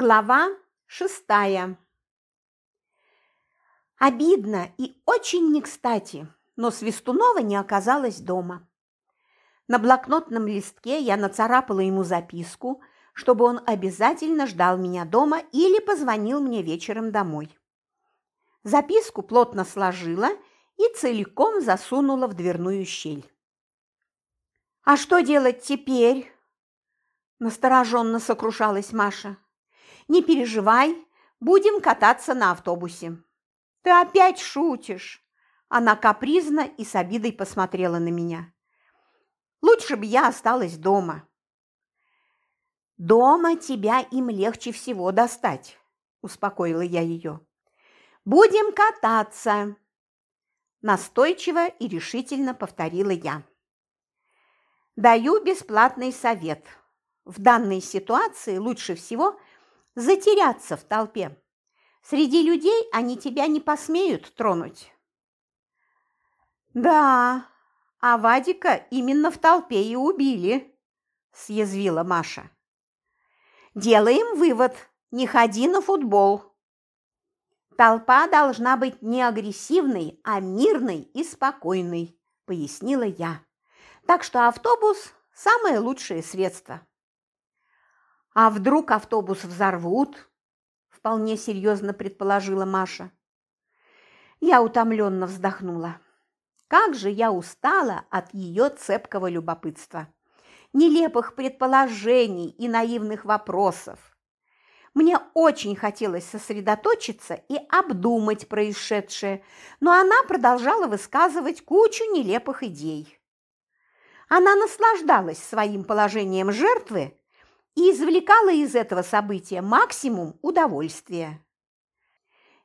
Глава шестая Обидно и очень не кстати, но Свистунова не оказалась дома. На блокнотном листке я нацарапала ему записку, чтобы он обязательно ждал меня дома или позвонил мне вечером домой. Записку плотно сложила и целиком засунула в дверную щель. «А что делать теперь?» – настороженно сокрушалась Маша. Не переживай, будем кататься на автобусе. Ты опять шутишь. Она капризно и с обидой посмотрела на меня. Лучше бы я осталась дома. Дома тебя им легче всего достать, успокоила я ее. Будем кататься. Настойчиво и решительно повторила я. Даю бесплатный совет. В данной ситуации лучше всего затеряться в толпе. Среди людей они тебя не посмеют тронуть. Да, а Вадика именно в толпе и убили, съязвила Маша. Делаем вывод, не ходи на футбол. Толпа должна быть не агрессивной, а мирной и спокойной, пояснила я. Так что автобус – самое лучшее средство. А вдруг автобус взорвут? Вполне серьезно предположила Маша. Я утомленно вздохнула. Как же я устала от ее цепкого любопытства, нелепых предположений и наивных вопросов. Мне очень хотелось сосредоточиться и обдумать происшедшее, но она продолжала высказывать кучу нелепых идей. Она наслаждалась своим положением жертвы и извлекала из этого события максимум удовольствия.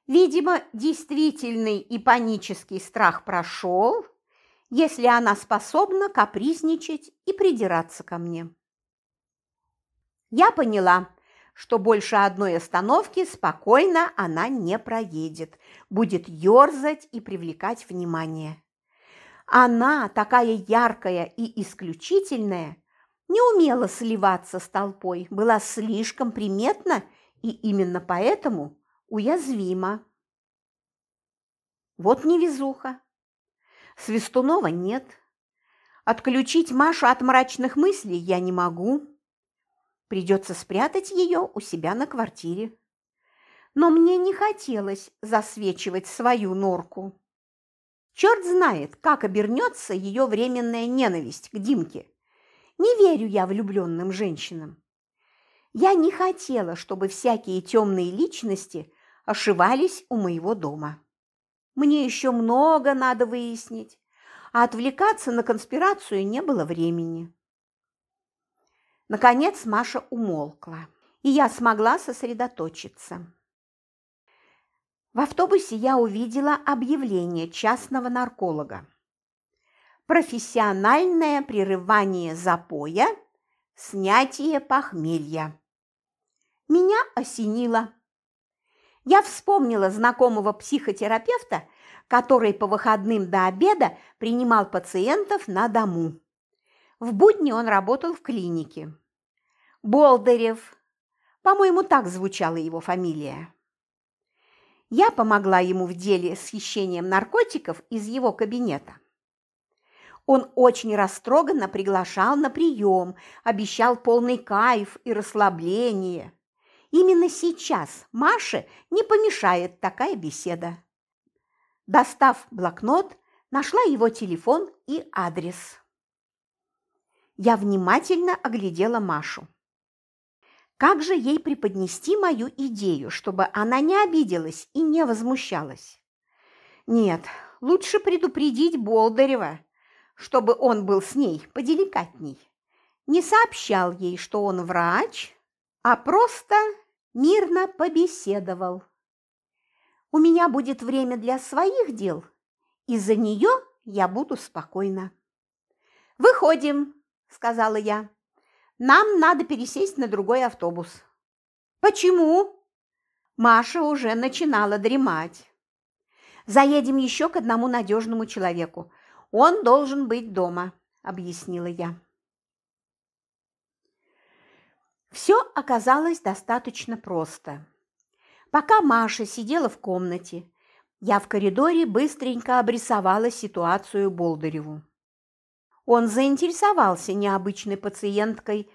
Видимо, действительный и панический страх прошел, если она способна капризничать и придираться ко мне. Я поняла, что больше одной остановки спокойно она не проедет, будет ерзать и привлекать внимание. Она, такая яркая и исключительная, не умела сливаться с толпой, была слишком приметна и именно поэтому уязвима. Вот невезуха. Свистунова нет. Отключить Машу от мрачных мыслей я не могу. Придется спрятать ее у себя на квартире. Но мне не хотелось засвечивать свою норку. Черт знает, как обернется ее временная ненависть к Димке. Не верю я влюбленным женщинам. Я не хотела, чтобы всякие темные личности ошивались у моего дома. Мне еще много надо выяснить, а отвлекаться на конспирацию не было времени. Наконец Маша умолкла, и я смогла сосредоточиться. В автобусе я увидела объявление частного нарколога профессиональное прерывание запоя, снятие похмелья. Меня осенило. Я вспомнила знакомого психотерапевта, который по выходным до обеда принимал пациентов на дому. В будни он работал в клинике. Болдырев. По-моему, так звучала его фамилия. Я помогла ему в деле с хищением наркотиков из его кабинета. Он очень растроганно приглашал на прием, обещал полный кайф и расслабление. Именно сейчас Маше не помешает такая беседа. Достав блокнот, нашла его телефон и адрес. Я внимательно оглядела Машу. Как же ей преподнести мою идею, чтобы она не обиделась и не возмущалась? Нет, лучше предупредить Болдырева, чтобы он был с ней поделикатней. Не сообщал ей, что он врач, а просто мирно побеседовал. У меня будет время для своих дел, и за нее я буду спокойна. «Выходим», – сказала я. «Нам надо пересесть на другой автобус». «Почему?» Маша уже начинала дремать. «Заедем еще к одному надежному человеку. Он должен быть дома», – объяснила я. Все оказалось достаточно просто. Пока Маша сидела в комнате, я в коридоре быстренько обрисовала ситуацию Болдыреву. Он заинтересовался необычной пациенткой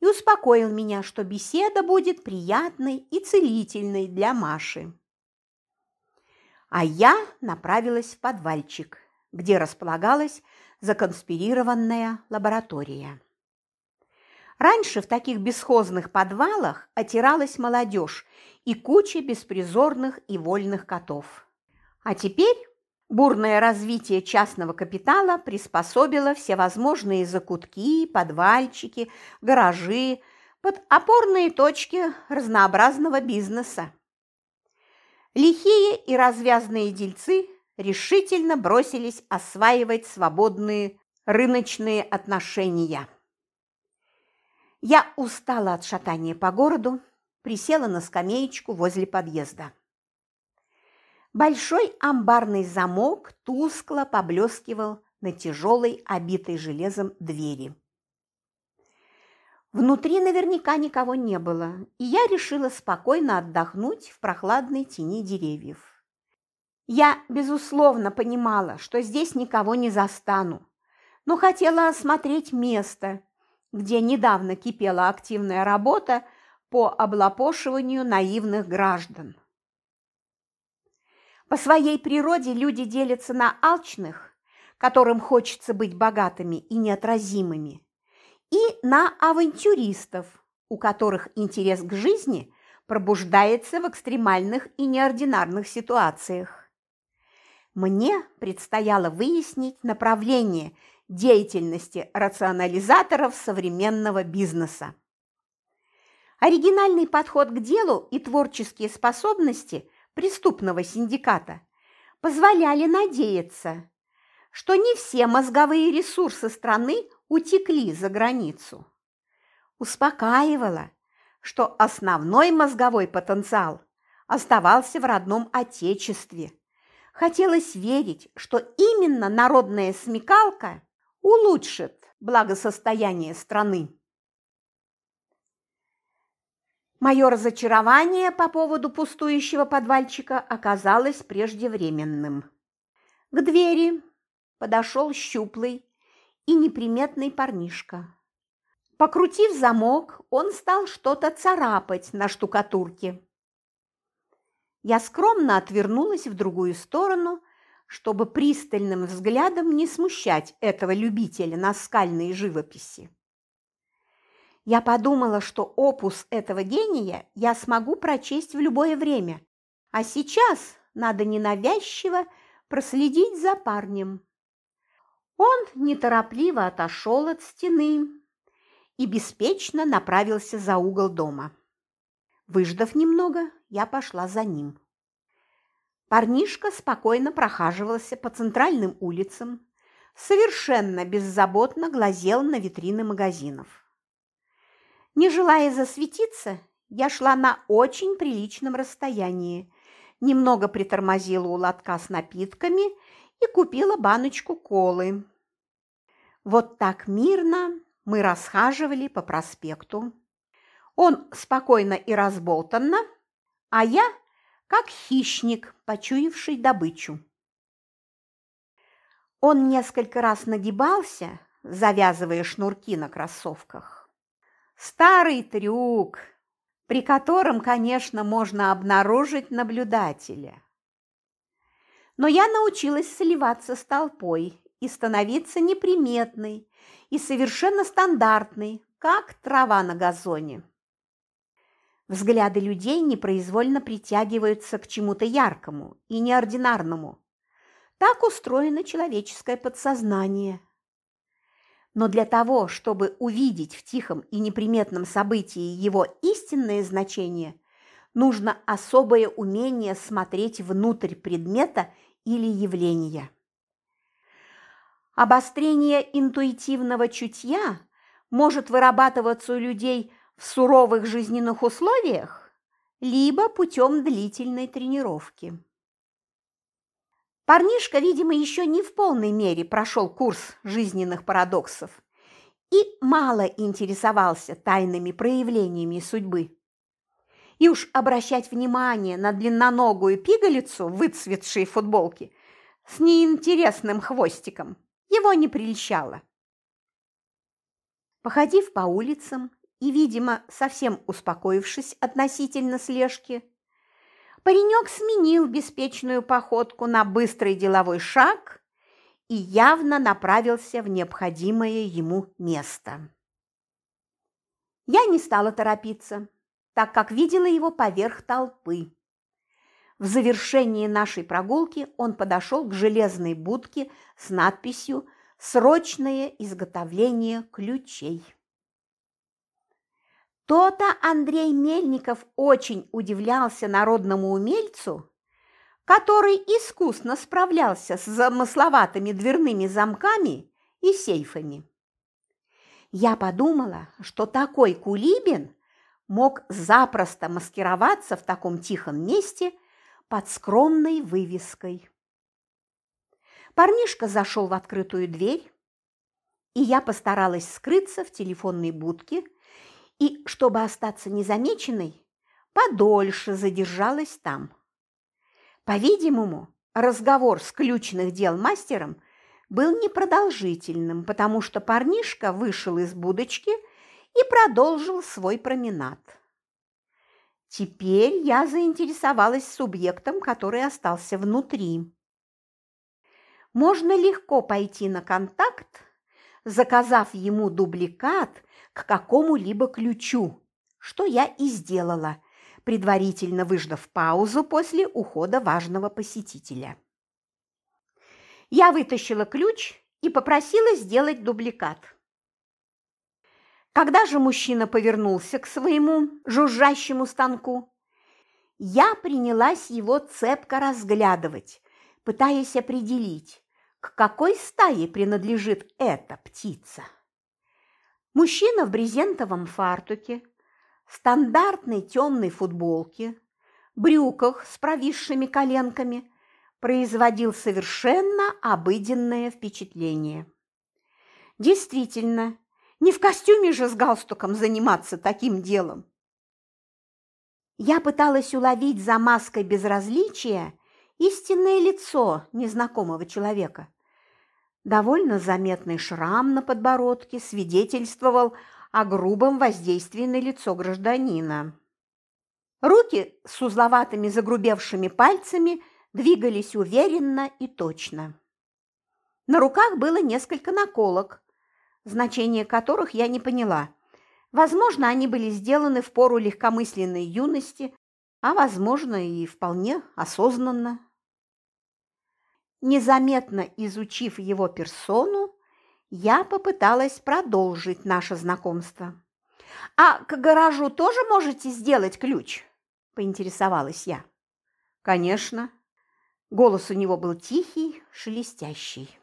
и успокоил меня, что беседа будет приятной и целительной для Маши. А я направилась в подвальчик, где располагалась законспирированная лаборатория. Раньше в таких бесхозных подвалах отиралась молодежь и куча беспризорных и вольных котов. А теперь бурное развитие частного капитала приспособило всевозможные закутки, подвальчики, гаражи под опорные точки разнообразного бизнеса. Лихие и развязные дельцы решительно бросились осваивать свободные рыночные отношения. Я устала от шатания по городу, присела на скамеечку возле подъезда. Большой амбарный замок тускло поблескивал на тяжелой, обитой железом двери. Внутри наверняка никого не было, и я решила спокойно отдохнуть в прохладной тени деревьев. Я, безусловно, понимала, что здесь никого не застану, но хотела осмотреть место, где недавно кипела активная работа по облапошиванию наивных граждан. По своей природе люди делятся на алчных, которым хочется быть богатыми и неотразимыми, и на авантюристов, у которых интерес к жизни пробуждается в экстремальных и неординарных ситуациях. Мне предстояло выяснить направление – деятельности рационализаторов современного бизнеса. Оригинальный подход к делу и творческие способности преступного синдиката позволяли надеяться, что не все мозговые ресурсы страны утекли за границу. Успокаивало, что основной мозговой потенциал оставался в родном отечестве. Хотелось верить, что именно народная смекалка улучшит благосостояние страны. Мое разочарование по поводу пустующего подвальчика оказалось преждевременным. К двери подошел щуплый и неприметный парнишка. Покрутив замок, он стал что-то царапать на штукатурке. Я скромно отвернулась в другую сторону чтобы пристальным взглядом не смущать этого любителя наскальной живописи. Я подумала, что опус этого гения я смогу прочесть в любое время, а сейчас надо ненавязчиво проследить за парнем. Он неторопливо отошел от стены и беспечно направился за угол дома. Выждав немного, я пошла за ним. Парнишка спокойно прохаживался по центральным улицам, совершенно беззаботно глазел на витрины магазинов. Не желая засветиться, я шла на очень приличном расстоянии, немного притормозила у лотка с напитками и купила баночку колы. Вот так мирно мы расхаживали по проспекту. Он спокойно и разболтанно, а я как хищник, почуявший добычу. Он несколько раз нагибался, завязывая шнурки на кроссовках. Старый трюк, при котором, конечно, можно обнаружить наблюдателя. Но я научилась сливаться с толпой и становиться неприметной и совершенно стандартной, как трава на газоне. Взгляды людей непроизвольно притягиваются к чему-то яркому и неординарному. Так устроено человеческое подсознание. Но для того, чтобы увидеть в тихом и неприметном событии его истинное значение, нужно особое умение смотреть внутрь предмета или явления. Обострение интуитивного чутья может вырабатываться у людей – в суровых жизненных условиях, либо путем длительной тренировки. Парнишка, видимо, еще не в полной мере прошел курс жизненных парадоксов и мало интересовался тайными проявлениями судьбы. И уж обращать внимание на длинноногую пигалицу в выцветшей футболке с неинтересным хвостиком его не прельщало. Походив по улицам и, видимо, совсем успокоившись относительно слежки, паренек сменил беспечную походку на быстрый деловой шаг и явно направился в необходимое ему место. Я не стала торопиться, так как видела его поверх толпы. В завершении нашей прогулки он подошел к железной будке с надписью «Срочное изготовление ключей». То-то Андрей Мельников очень удивлялся народному умельцу, который искусно справлялся с замысловатыми дверными замками и сейфами. Я подумала, что такой Кулибин мог запросто маскироваться в таком тихом месте под скромной вывеской. Парнишка зашел в открытую дверь, и я постаралась скрыться в телефонной будке и, чтобы остаться незамеченной, подольше задержалась там. По-видимому, разговор с ключных дел мастером был непродолжительным, потому что парнишка вышел из будочки и продолжил свой променад. Теперь я заинтересовалась субъектом, который остался внутри. Можно легко пойти на контакт, заказав ему дубликат к какому-либо ключу, что я и сделала, предварительно выждав паузу после ухода важного посетителя. Я вытащила ключ и попросила сделать дубликат. Когда же мужчина повернулся к своему жужжащему станку, я принялась его цепко разглядывать, пытаясь определить, к какой стае принадлежит эта птица. Мужчина в брезентовом фартуке, стандартной темной футболке, брюках с провисшими коленками производил совершенно обыденное впечатление. Действительно, не в костюме же с галстуком заниматься таким делом. Я пыталась уловить за маской безразличия истинное лицо незнакомого человека. Довольно заметный шрам на подбородке свидетельствовал о грубом воздействии на лицо гражданина. Руки с узловатыми загрубевшими пальцами двигались уверенно и точно. На руках было несколько наколок, значение которых я не поняла. Возможно, они были сделаны в пору легкомысленной юности, а, возможно, и вполне осознанно. Незаметно изучив его персону, я попыталась продолжить наше знакомство. «А к гаражу тоже можете сделать ключ?» – поинтересовалась я. «Конечно». Голос у него был тихий, шелестящий.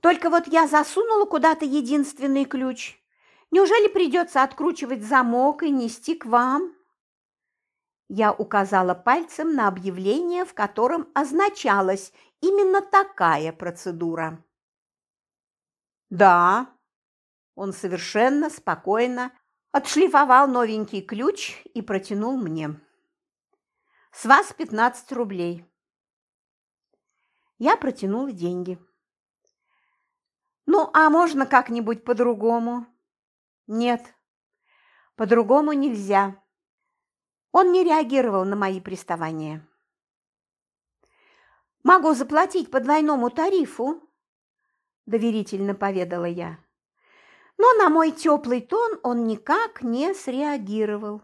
Только вот я засунула куда-то единственный ключ. Неужели придется откручивать замок и нести к вам?» Я указала пальцем на объявление, в котором означалась именно такая процедура. «Да», – он совершенно спокойно отшлифовал новенький ключ и протянул мне. «С вас 15 рублей». Я протянула деньги. Ну, а можно как-нибудь по-другому? Нет, по-другому нельзя. Он не реагировал на мои приставания. «Могу заплатить по двойному тарифу», – доверительно поведала я. Но на мой теплый тон он никак не среагировал.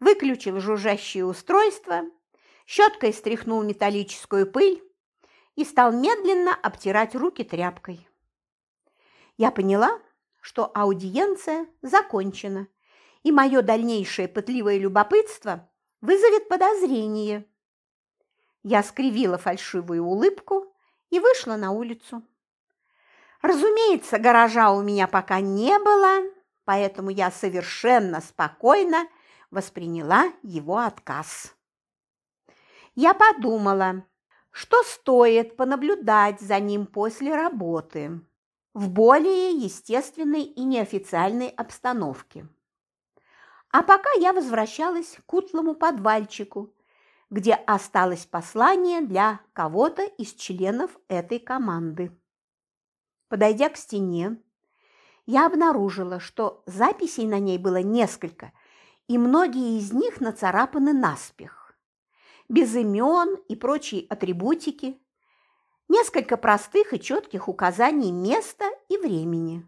Выключил жужжащее устройство, щеткой стряхнул металлическую пыль и стал медленно обтирать руки тряпкой я поняла, что аудиенция закончена, и мое дальнейшее пытливое любопытство вызовет подозрение. Я скривила фальшивую улыбку и вышла на улицу. Разумеется, гаража у меня пока не было, поэтому я совершенно спокойно восприняла его отказ. Я подумала, что стоит понаблюдать за ним после работы. в более естественной и неофициальной обстановке. А пока я возвращалась к утлому подвальчику, где осталось послание для кого-то из членов этой команды. Подойдя к стене, я обнаружила, что записей на ней было несколько, и многие из них нацарапаны наспех. Без имен и прочей атрибутики, несколько простых и четких указаний места и времени.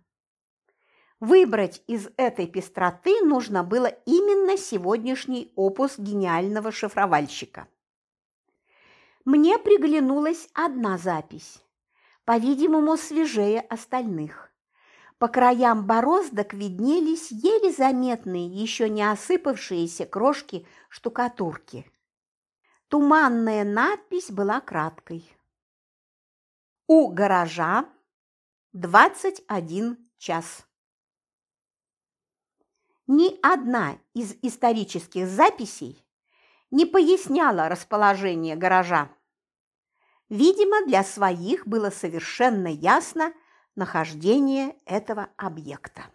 Выбрать из этой пестроты нужно было именно сегодняшний опус гениального шифровальщика. Мне приглянулась одна запись, по-видимому, свежее остальных. По краям бороздок виднелись еле заметные, еще не осыпавшиеся крошки штукатурки. Туманная надпись была краткой. У гаража 21 час. Ни одна из исторических записей не поясняла расположение гаража. Видимо, для своих было совершенно ясно нахождение этого объекта.